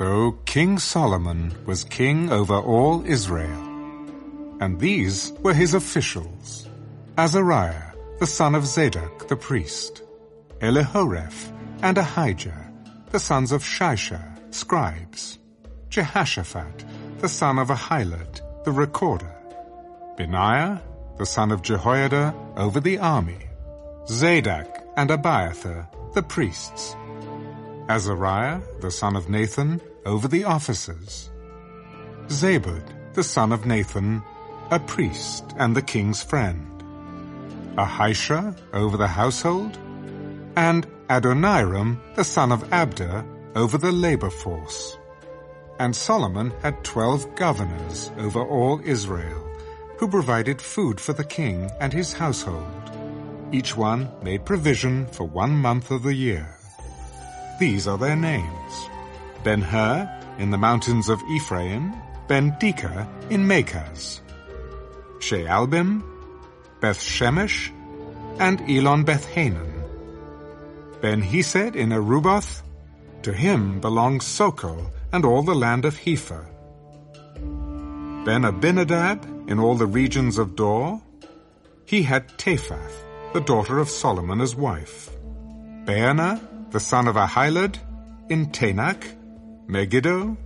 So King Solomon was king over all Israel. And these were his officials. Azariah, the son of Zadok the priest. Elihoreph and Ahijah, the sons of Shisha, scribes. Jehoshaphat, the son of Ahilud, the recorder. Benaiah, the son of Jehoiada, over the army. Zadok and Abiathar, the priests. Azariah, the son of Nathan, over the officers. Zabud, the son of Nathan, a priest and the king's friend. Ahishar, over the household. And Adoniram, the son of Abda, over the labor force. And Solomon had twelve governors over all Israel, who provided food for the king and his household. Each one made provision for one month of the year. These are their names. Ben-Hur in the mountains of Ephraim, Ben-Deker in Makaz, Shaalbim, Beth-Shemesh, and Elon Beth-Hanan. Ben-Hesed in Arubboth, to him belongs Sochoh and all the land of Hepher. Ben-Abinadab in all the regions of Dor, he had Taphath, the daughter of Solomon as wife. Baana, the son of Ahilud, in Taanach, Megiddo,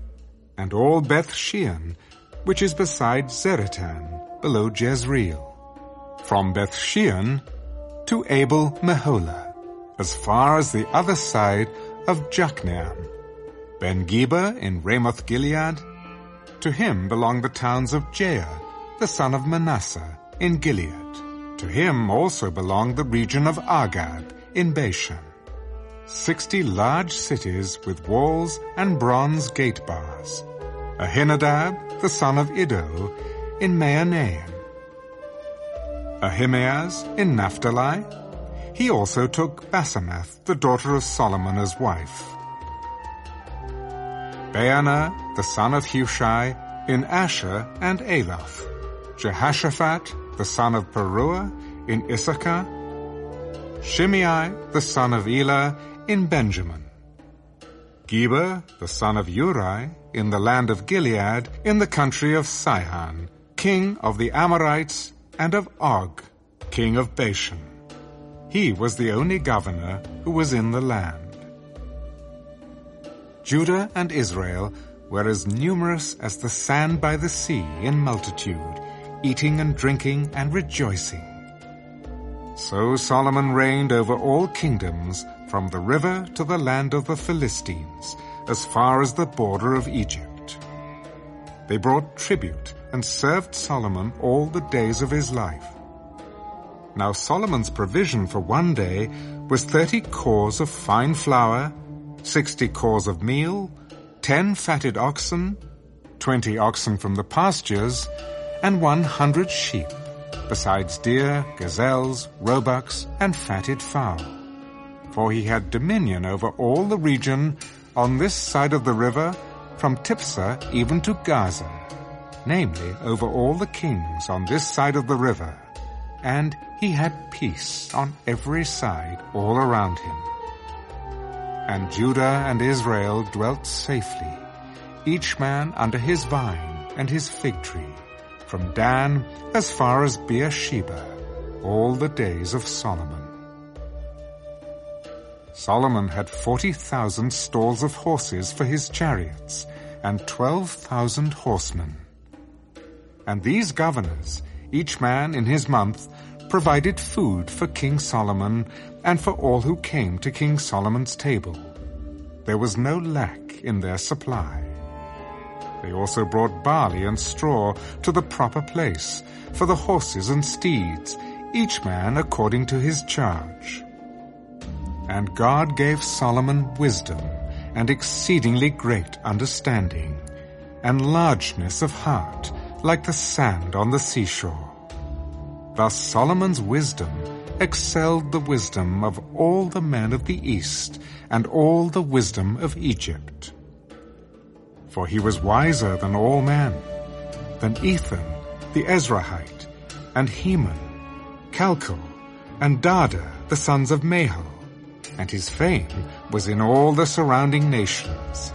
and all Beth Shean, which is beside Zaretan, below Jezreel. From Beth Shean to Abel Meholah, as far as the other side of Jokneam. Ben Geber in Ramoth Gilead, to him belong the towns of Jair, the son of Manasseh, in Gilead. To him also belonged the region of Argob in Bashan. Sixty large cities with walls and bronze gate bars. Ahinadab, the son of Iddo, in Mahanaim. Ahimaaz in Naphtali. He also took Basemath, the daughter of Solomon, as wife. Baanah, the son of Hushai, in Asher and Aloth. Jehoshaphat, the son of Paruah, in Issachar. Shimei, the son of Elah, in Benjamin. Geber, the son of Uri, in the land of Gilead, in the country of Sihon, king of the Amorites, and of Og, king of Bashan. He was the only governor who was in the land. Judah and Israel were as numerous as the sand by the sea in multitude, eating and drinking and rejoicing. So Solomon reigned over all kingdoms from the river to the land of the Philistines, as far as the border of Egypt. They brought tribute and served Solomon all the days of his life. Now Solomon's provision for one day was thirty kors of fine flour, sixty kors of meal, ten fatted oxen, twenty oxen from the pastures, and one hundred sheep, besides deer, gazelles, roebucks, and fatted fowl. For he had dominion over all the region on this side of the river, from Tiphsah even to Gaza, namely over all the kings on this side of the river. And he had peace on every side all around him. And Judah and Israel dwelt safely, each man under his vine and his fig tree, from Dan as far as Beersheba, all the days of Solomon. Solomon had forty thousand stalls of horses for his chariots, and twelve thousand horsemen. And these governors, each man in his month, provided food for King Solomon and for all who came to King Solomon's table. There was no lack in their supply. They also brought barley and straw to the proper place for the horses and steeds, each man according to his charge. And God gave Solomon wisdom and exceedingly great understanding, and largeness of heart like the sand on the seashore. Thus Solomon's wisdom excelled the wisdom of all the men of the East and all the wisdom of Egypt. For he was wiser than all men, than Ethan, the Ezrahite, and Heman, Calcol, and Darda, the sons of Mahol, and his fame was in all the surrounding nations.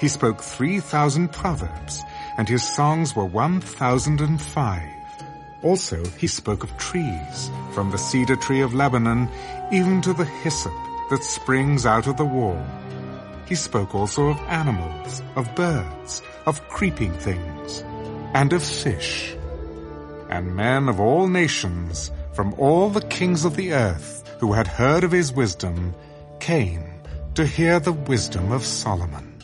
He spoke 3,000 proverbs, and his songs were 1,005. Also he spoke of trees, from the cedar tree of Lebanon even to the hyssop that springs out of the wall. He spoke also of animals, of birds, of creeping things, and of fish. And men of all nations, from all the kings of the earth, who had heard of his wisdom, came to hear the wisdom of Solomon.